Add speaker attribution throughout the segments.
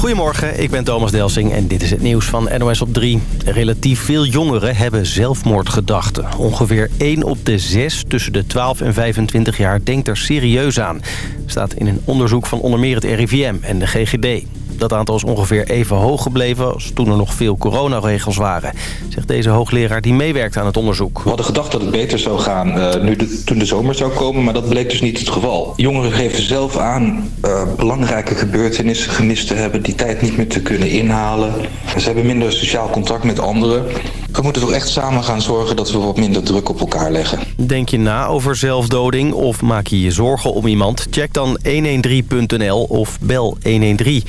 Speaker 1: Goedemorgen, ik ben Thomas Delsing en dit is het nieuws van NOS op 3. Relatief veel jongeren hebben zelfmoordgedachten. Ongeveer 1 op de 6 tussen de 12 en 25 jaar denkt er serieus aan. Staat in een onderzoek van onder meer het RIVM en de GGD. Dat aantal is ongeveer even hoog gebleven als toen er nog veel coronaregels waren. Zegt deze hoogleraar die meewerkt aan het onderzoek.
Speaker 2: We hadden gedacht dat het beter zou gaan uh, nu de, toen de zomer zou komen, maar dat bleek dus niet het geval. Jongeren geven zelf aan uh, belangrijke gebeurtenissen gemist te hebben, die tijd niet meer te kunnen inhalen. Ze hebben minder sociaal contact met anderen. We moeten toch echt samen gaan zorgen dat we wat minder druk op elkaar leggen.
Speaker 1: Denk je na over zelfdoding of maak je je zorgen om iemand? Check dan 113.nl of bel 113.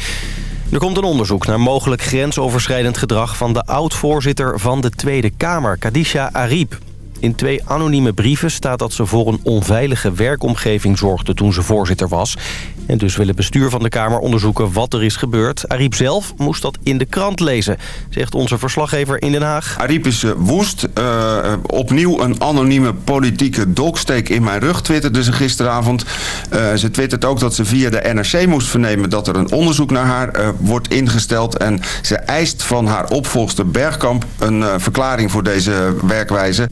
Speaker 1: Er komt een onderzoek naar mogelijk grensoverschrijdend gedrag... van de oud-voorzitter van de Tweede Kamer, Kadisha Ariep. In twee anonieme brieven staat dat ze voor een onveilige werkomgeving zorgde toen ze voorzitter was. En dus wil het bestuur van de Kamer onderzoeken wat er is gebeurd. Ariep zelf moest dat in de krant lezen, zegt onze verslaggever in Den Haag.
Speaker 3: Ariep is uh, woest. Uh, opnieuw een anonieme politieke dolksteek in mijn rug, twitterde ze gisteravond. Uh, ze twittert ook dat ze via de NRC moest vernemen dat er een onderzoek naar haar wordt ingesteld. En ze eist van haar opvolgster Bergkamp een verklaring voor deze werkwijze.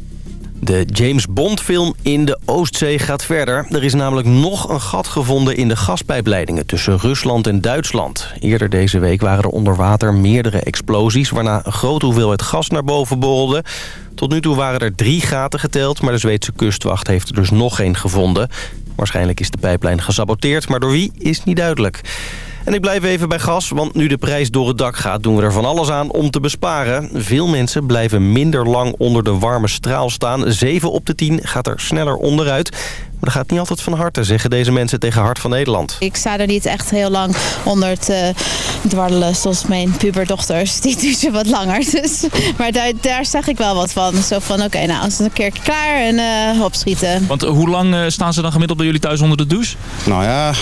Speaker 1: De James Bond film in de Oostzee gaat verder. Er is namelijk nog een gat gevonden in de gaspijpleidingen tussen Rusland en Duitsland. Eerder deze week waren er onder water meerdere explosies... waarna een grote hoeveelheid gas naar boven borrelde. Tot nu toe waren er drie gaten geteld... maar de Zweedse kustwacht heeft er dus nog één gevonden. Waarschijnlijk is de pijplijn gesaboteerd, maar door wie is niet duidelijk. En ik blijf even bij gas, want nu de prijs door het dak gaat... doen we er van alles aan om te besparen. Veel mensen blijven minder lang onder de warme straal staan. 7 op de 10 gaat er sneller onderuit. Maar dat gaat niet altijd van harte, zeggen deze mensen tegen Hart van Nederland.
Speaker 4: Ik sta er niet echt heel lang onder te dwarrelen, zoals mijn puberdochters. Die doen ze wat langer. Dus, maar daar, daar zag ik wel wat van. Zo van, oké, okay, nou, is het een keer klaar en uh, opschieten.
Speaker 5: Want hoe lang uh, staan ze dan gemiddeld bij jullie thuis onder de douche?
Speaker 6: Nou ja...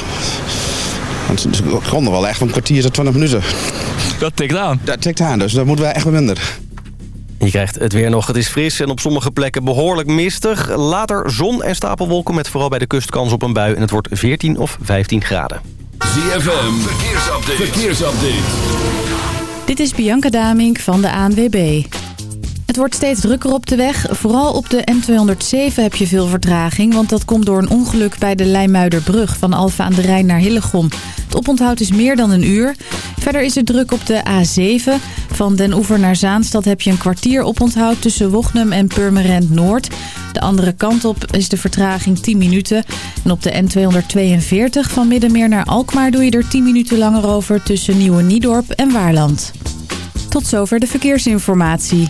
Speaker 6: Want ze konden wel echt een kwartier tot 20 minuten.
Speaker 5: Dat tikt aan.
Speaker 6: Dat tikt aan, dus dat moeten wij echt minder.
Speaker 1: Je krijgt het weer nog. Het is fris en op sommige plekken behoorlijk mistig. Later zon en stapelwolken met vooral bij de kust kans op een bui. En het wordt 14 of 15 graden.
Speaker 7: ZFM, verkeersupdate. verkeersupdate.
Speaker 8: Dit is Bianca Damink van de ANWB. Het wordt steeds drukker op de weg. Vooral op de N207 heb je veel vertraging. Want dat komt door een ongeluk bij de Leimuiderbrug van Alfa aan de Rijn naar Hillegom. Het oponthoud is meer dan een uur. Verder is het druk op de A7. Van Den Oever naar Zaanstad heb je een kwartier oponthoud tussen Wochnum en Purmerend Noord. De andere kant op is de vertraging 10 minuten. En op de N242 van Middenmeer naar Alkmaar doe je er 10 minuten langer over tussen Nieuwe Niedorp en Waarland. Tot zover de verkeersinformatie.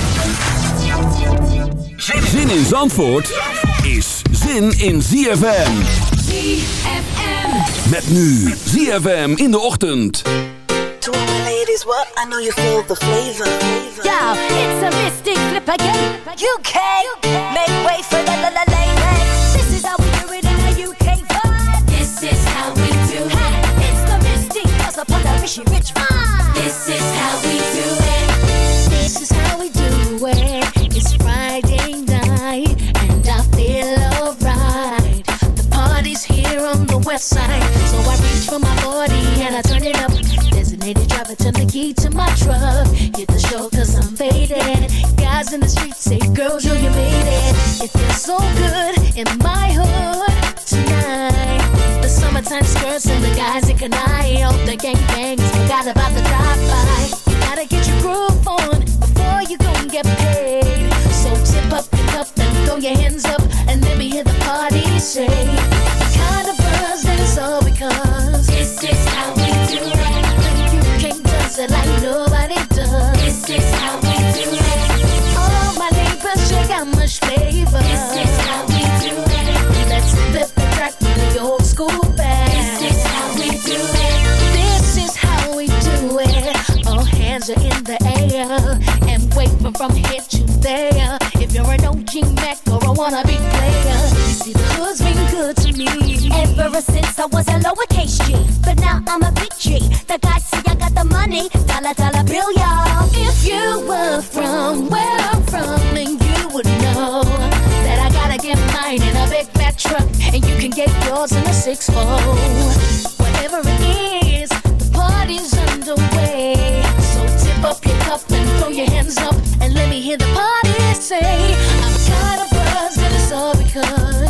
Speaker 7: Zin in Zandvoort is zin in ZFM.
Speaker 9: ZFM.
Speaker 7: Met nu ZFM in de ochtend.
Speaker 10: To all my ladies, what? I know you feel the flavor.
Speaker 9: Yo, it's a mystic flip again.
Speaker 10: UK, make way for the la la ladies.
Speaker 9: This is how we do it in the UK vibe.
Speaker 11: This is how we do it.
Speaker 9: It's the mystic, cause upon the Rishi Rich vibe.
Speaker 11: This is how we do it.
Speaker 9: West side, so I reach for my 40 and I turn it up. Designated driver, turn the key to my truck. Hit the show cause I'm faded. Guys in the streets say, girls, yo, you made it. It feels so good in my hood tonight. The summertime skirts and the guys in Kanai. Oh, the gangbangs forgot about the drive-by. You gotta get your groove on before you go and get paid. So tip up your cup and throw your hands up and let me hear the party say. Kind of
Speaker 11: this is how we do it.
Speaker 9: You can't dance it like nobody does.
Speaker 11: This is how we do it.
Speaker 9: My much flavor.
Speaker 11: This is how we do it.
Speaker 9: Let's flip the track the old school.
Speaker 11: This is how we do it.
Speaker 9: This is how we do it. All hands are in the air and waving from here to there. If you're an OG Mac or a wannabe player.
Speaker 10: Ever since I was a lowercase G, but now I'm a big G. The guys see I got the money, dollar dollar bill, y'all.
Speaker 9: If you were from where I'm from, then you would know that I gotta get mine in a big fat truck, and you can get yours in a six fold. Whatever it is, the party's underway. So tip up your cup and throw your hands up, and let me hear the party say, I'm kind of buzzed, and it's all because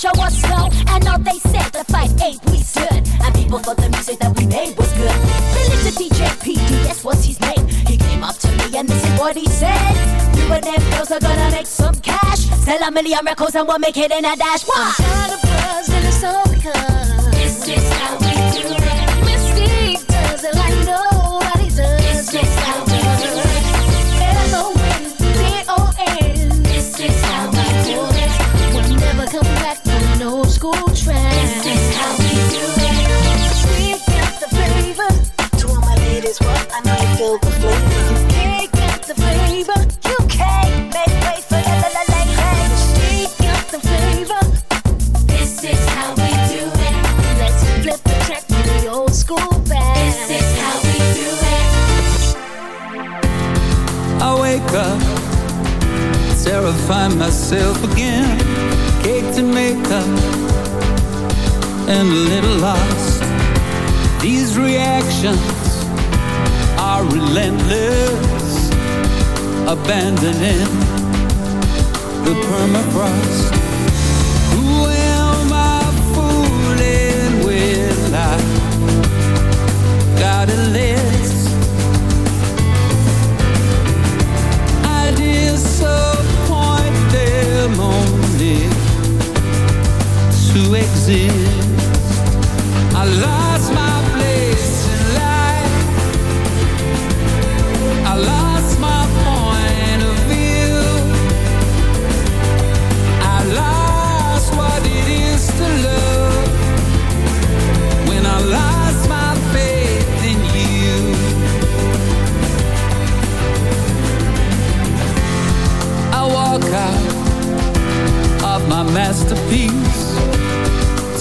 Speaker 10: show us slow. And all they said the fight ain't we stood. And people thought the music that we made was good. To DJ PD, that's what's his name. He came up to me and this is what he said. You and them girls are gonna make some cash. Sell a million records and we'll make it in a dash. Why?
Speaker 9: Got a buzz and it's all because
Speaker 12: terrify myself again. Cake to make up, and a little lost. These reactions are relentless, abandoning the permafrost. Who am I fooling with? I got a exist. I lost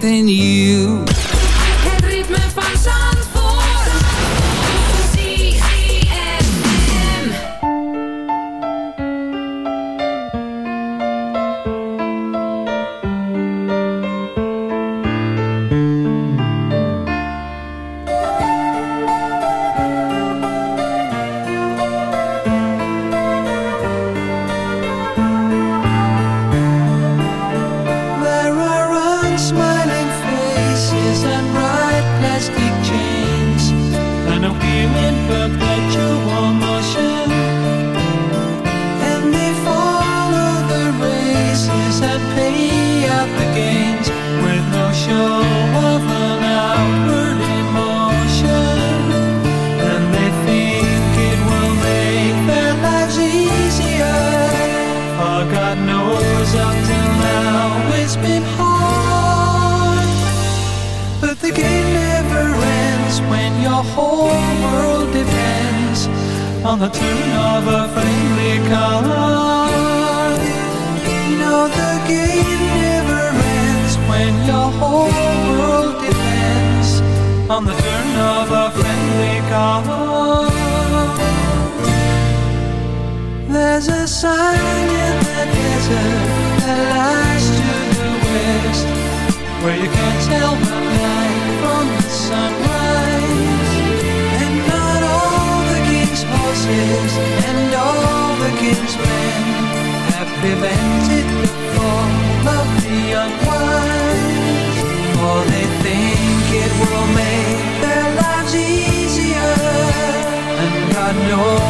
Speaker 13: than you.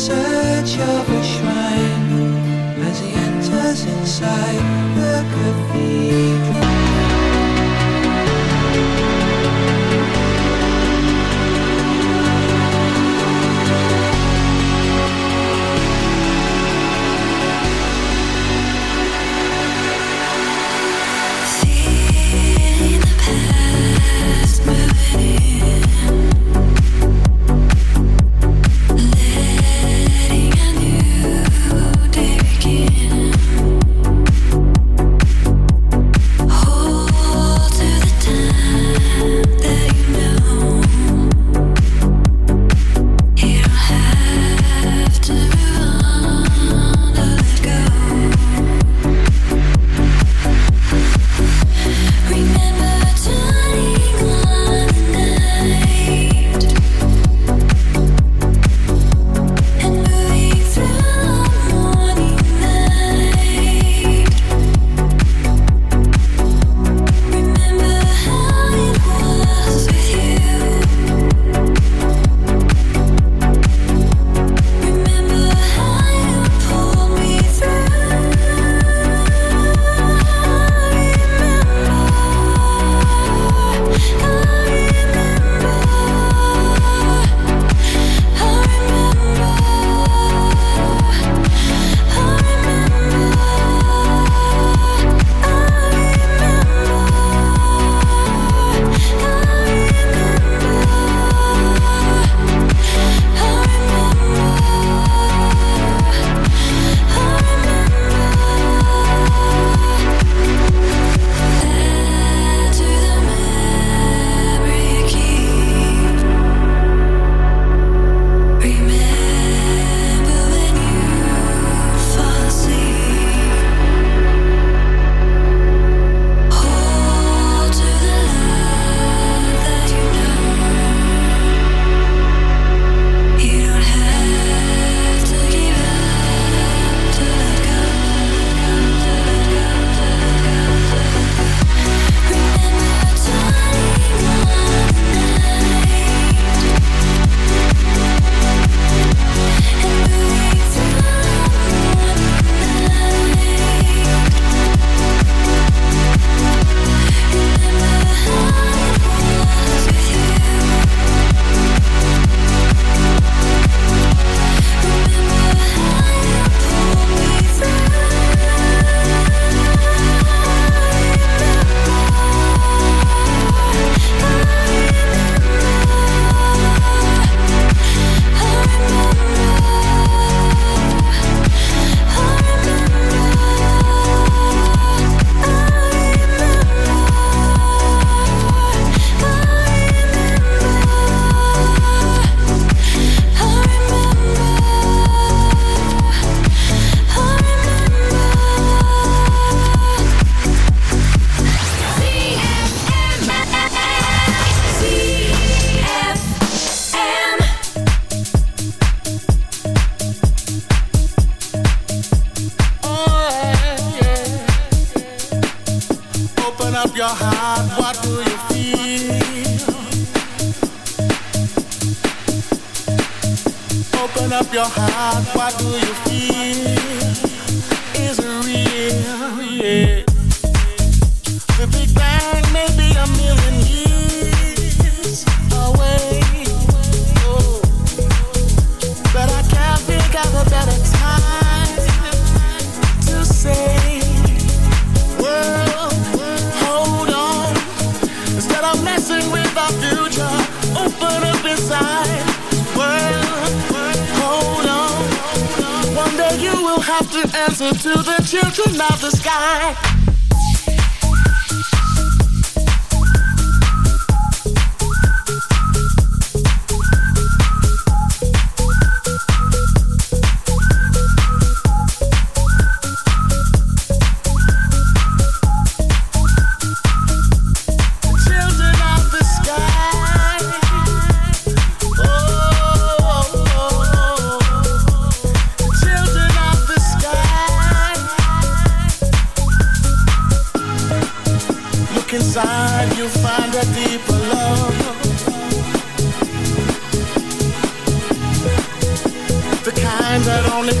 Speaker 13: search of a shrine as he enters inside.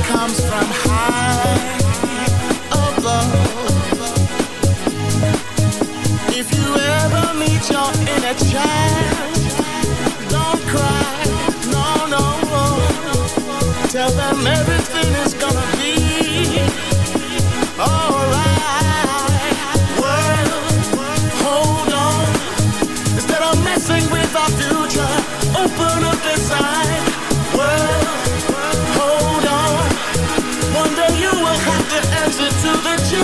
Speaker 14: comes from high above. If you ever meet your inner child, don't cry, no, no. Tell them everything is gonna be alright. World, hold on. Instead of messing with our future, open up the
Speaker 12: side.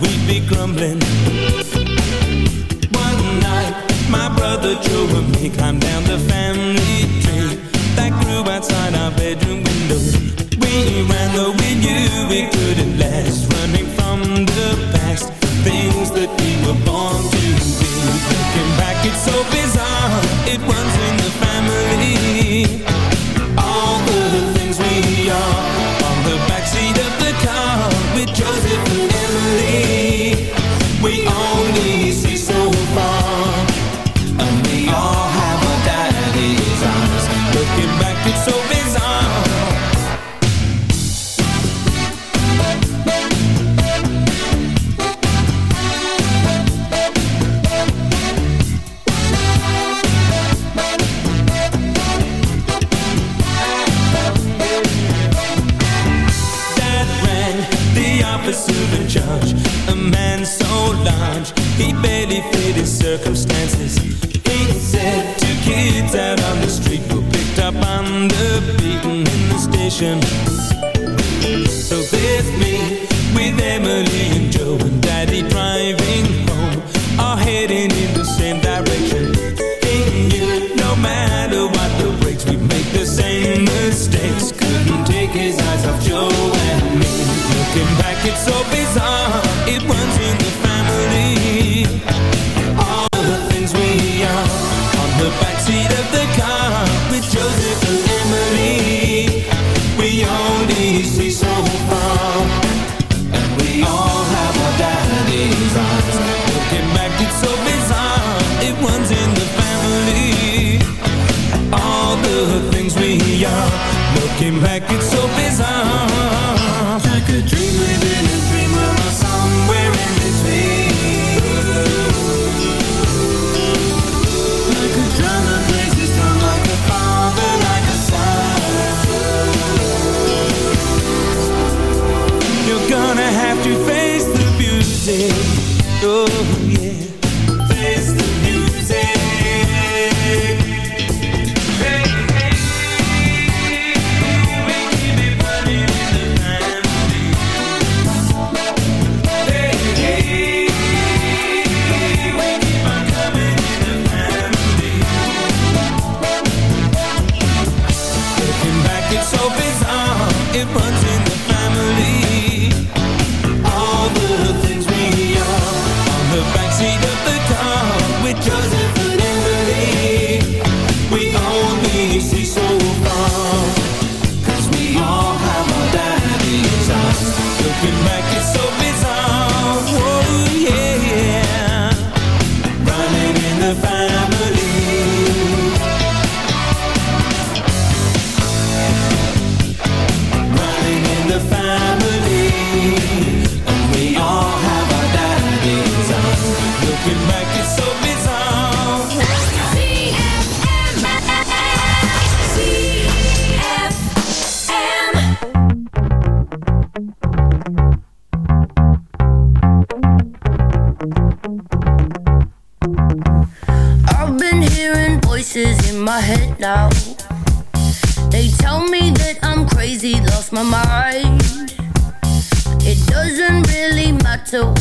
Speaker 12: we'd be grumbling. One night, my brother Joe and me climbed down the family tree that grew outside our bedroom window. We ran though we knew it couldn't last, running from the past, things that we were born to do. Thinking The things we are. Looking back, it's so bizarre.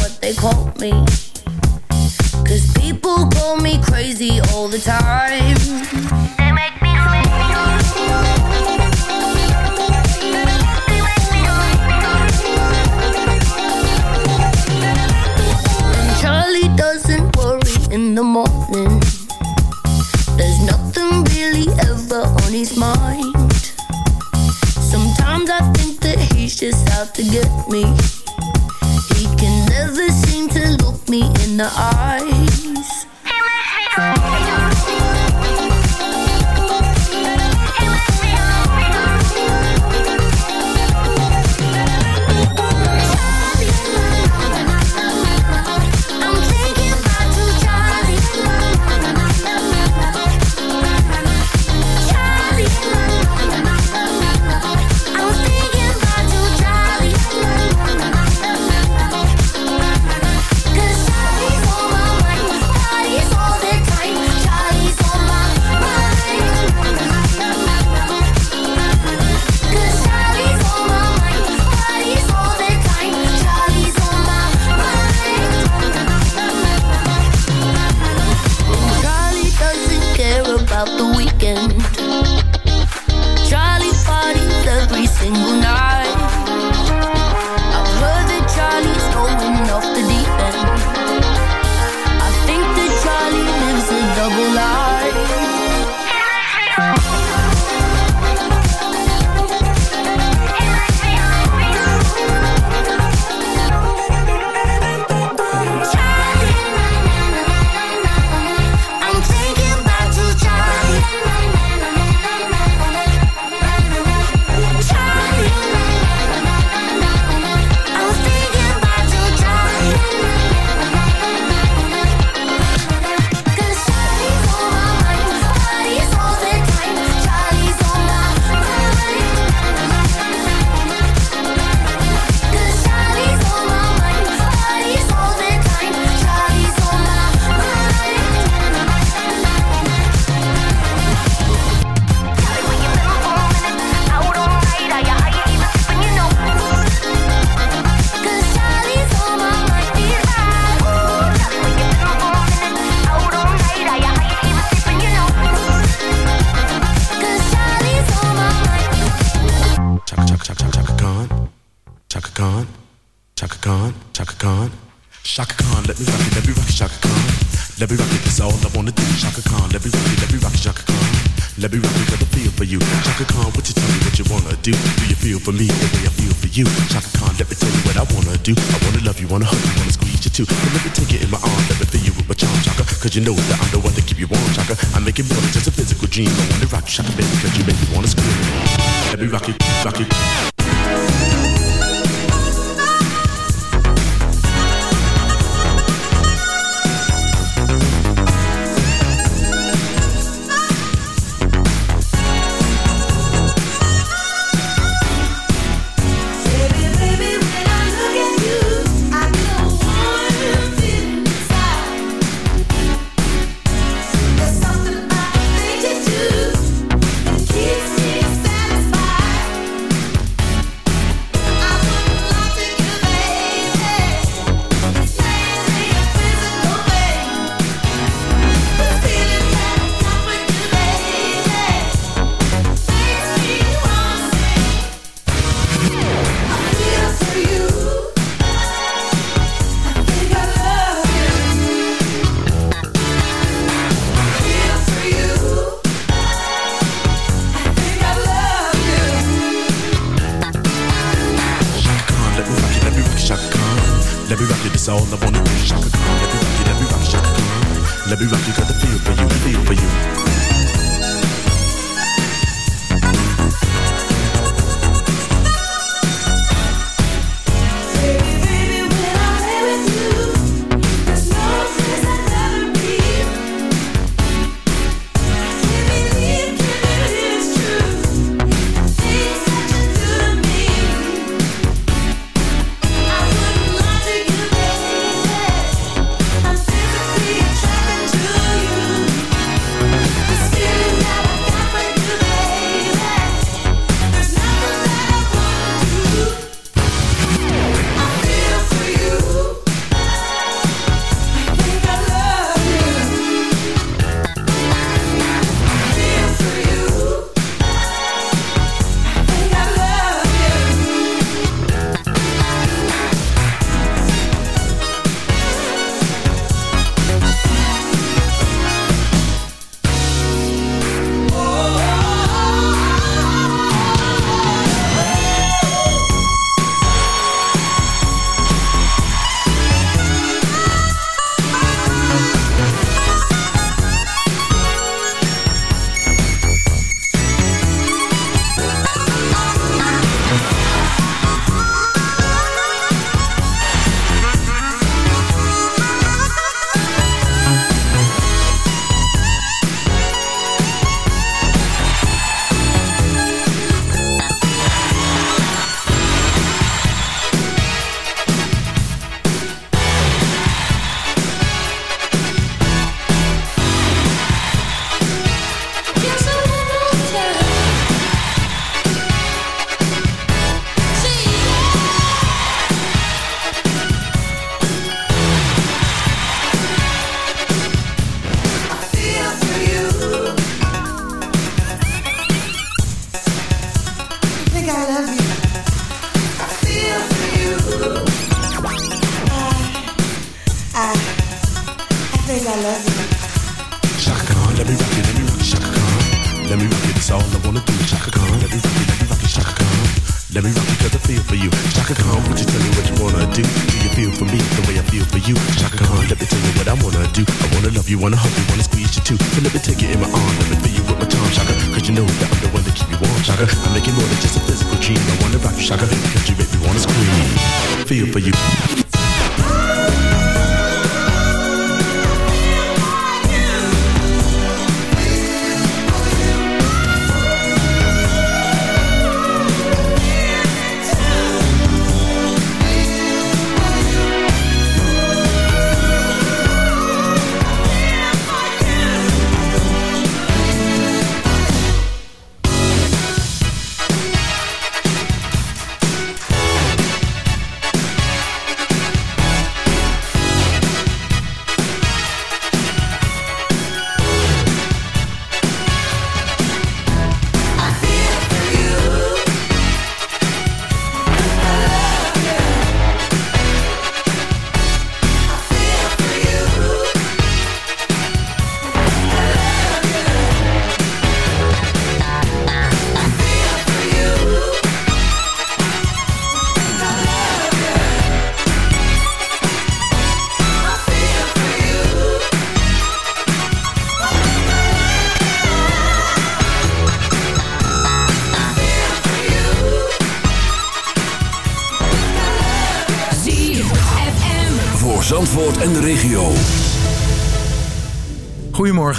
Speaker 12: what
Speaker 15: they call me. Cause people call me crazy all the time. They make me And Charlie doesn't worry in the morning. There's nothing really ever on his mind. Sometimes I think that he's just out to get me. in the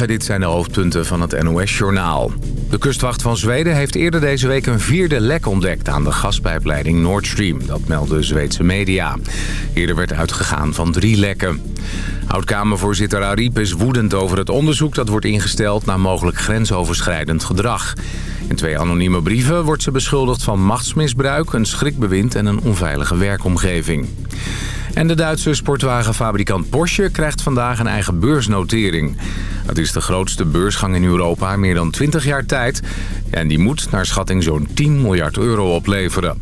Speaker 16: Dit zijn de hoofdpunten van het NOS-journaal. De kustwacht van Zweden heeft eerder deze week een vierde lek ontdekt... aan de gaspijpleiding Nord Stream, dat meldde Zweedse media. Eerder werd uitgegaan van drie lekken. Oud-Kamervoorzitter Ariep is woedend over het onderzoek... dat wordt ingesteld naar mogelijk grensoverschrijdend gedrag. In twee anonieme brieven wordt ze beschuldigd van machtsmisbruik... een schrikbewind en een onveilige werkomgeving. En de Duitse sportwagenfabrikant Porsche krijgt vandaag een eigen beursnotering. Het is de grootste beursgang in Europa meer dan 20 jaar tijd. En die moet naar schatting zo'n 10 miljard euro opleveren.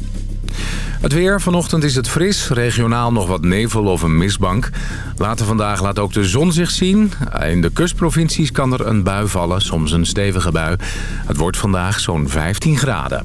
Speaker 16: Het weer. Vanochtend is het fris. Regionaal nog wat nevel of een mistbank. Later vandaag laat ook de zon zich zien. In de kustprovincies kan er een bui vallen, soms een stevige bui. Het wordt vandaag zo'n 15 graden.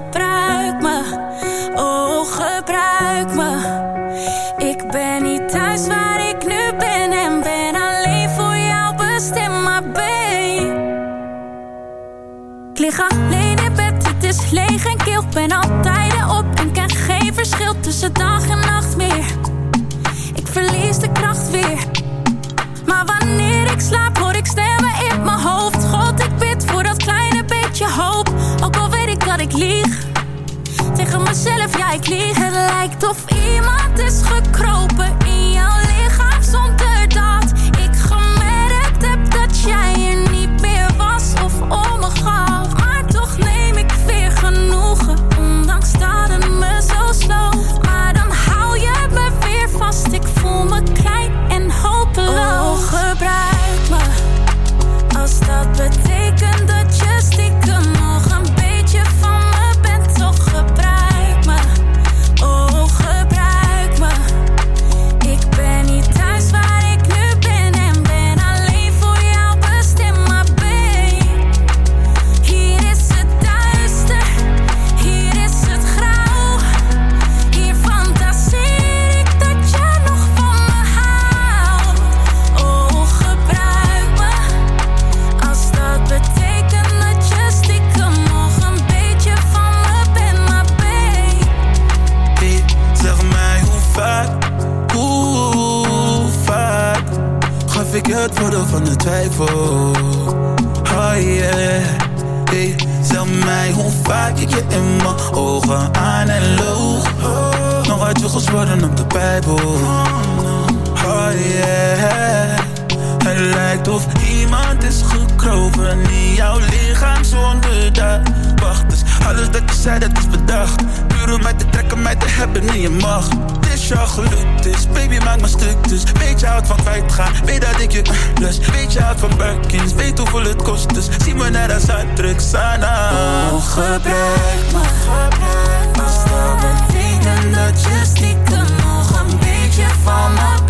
Speaker 16: Gebruik me. Oh, gebruik me. Ik ben niet thuis waar ik nu ben en ben alleen voor jou bestemd, maar babe. Ik lig alleen in bed, het is leeg en kil. Ben altijd op en ken geen verschil tussen dag en nacht meer. Ik verlies de Tegen mezelf, ja ik lieg. Het lijkt of iemand is gekropen In jouw lichaam zonder dat Ik gemerkt heb dat jij er niet meer was Of om me gaf Maar toch neem ik weer genoegen Ondanks dat het me zo sloot Maar dan hou je me weer vast. Ik voel me klein en hopeloos je het
Speaker 17: voordeel van de twijfel. Oh yeah. Hey, zeg mij hoe vaak ik je in mijn ogen aan en loog. Nog uit je gesproken op de Bijbel. Oh yeah. Het lijkt of iemand is gekropen in jouw lichaam zonder dat Wacht, dus alles dat je zei dat is bedacht. Puur om mij te trekken, mij te hebben in je macht Het is jou gelukt, dus baby maak me stuk. Dus Weet je houdt van kwijtgaan, weet dat ik je lust. Weet je houdt van Birkins, weet hoeveel het kost. Dus Zie me net als uitdruk, Sana
Speaker 16: Oh, gebruik me Als dat betekent dat je stiekem nog een beetje van me